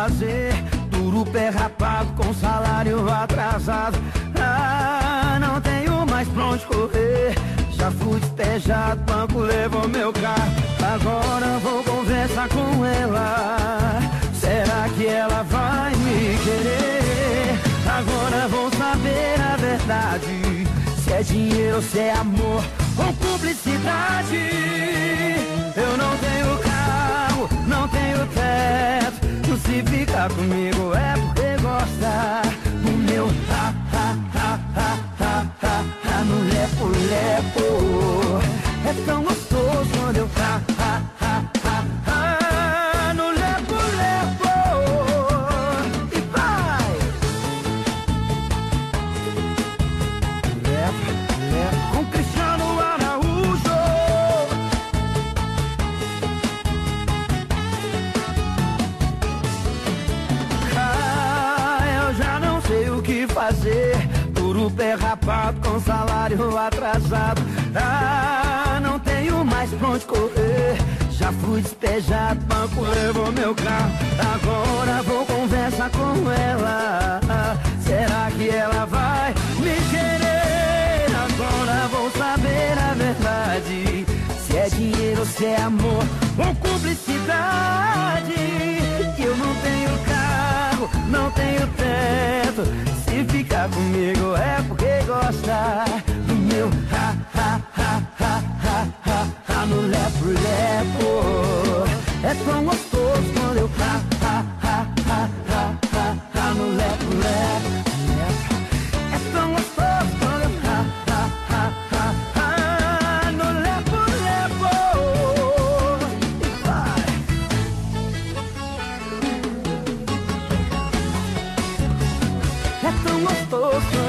fazer. Duro pé rapado com salário atrasado. Ah, não tenho mais pra onde correr. Já fui despejado, banco levou meu carro. Agora vou conversar com ela. Será que ela vai me querer? Agora vou saber a verdade. Se é dinheiro se é amor ou cumplicidade. Eu não tenho carro, não tenho teto. Se ficar comigo é fazer. Duro pé rapado com salário atrasado. Ah, não tenho mais pra onde correr. Já fui despejado, banco levou meu carro. Agora vou conversar com ela. Será que ela vai me querer? Agora vou saber a verdade. Se é dinheiro, se é amor ou cumplicidade. Eu não tenho É tão gostoso quando eu ha ha ha ha ha no lepo lepo. É tão gostoso quando eu ha ha ha ha ha no lepo lepo. E. É tão gostoso